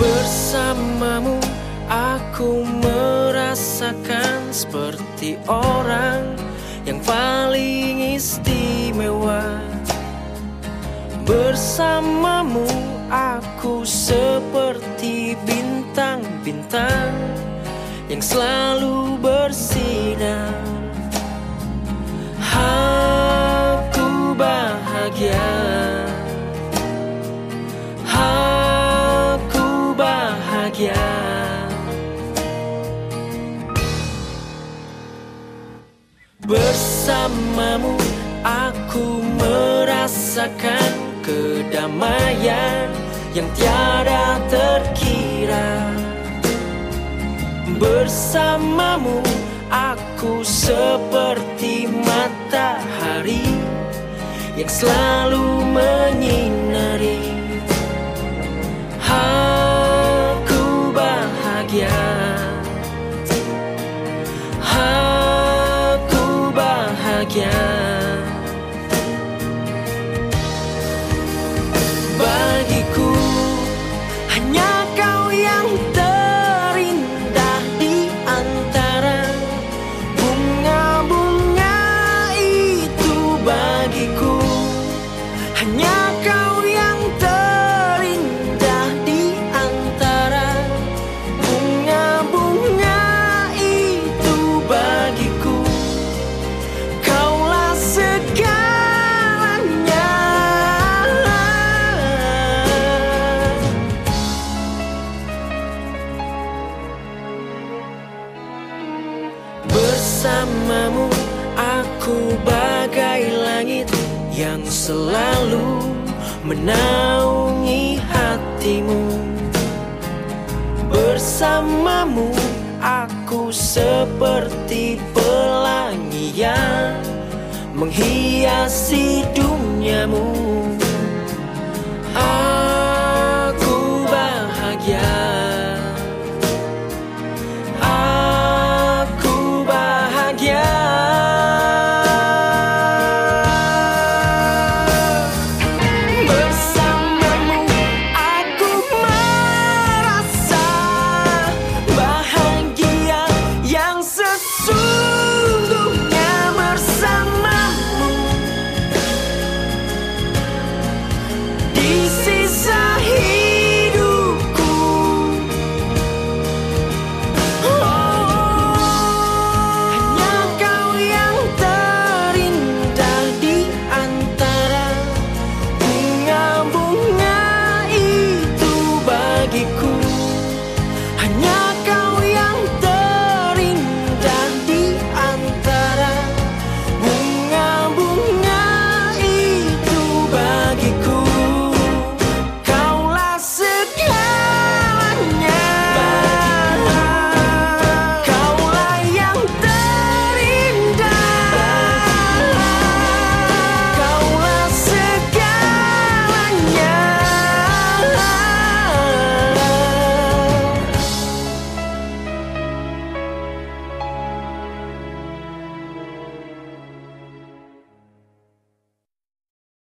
Bersamamu aku merasakan seperti orang yang paling istimewa. Bersamamu aku seperti bintang-bintang yang selalu bersinar Bersamamu aku merasakan kedamaian yang tiada terkira. Bersamamu aku seperti matahari yang selalu menyinari Bersamamu aku bagai langit yang selalu menaungi hatimu. Bersamamu aku seperti pelangi yang menghiasi duniamu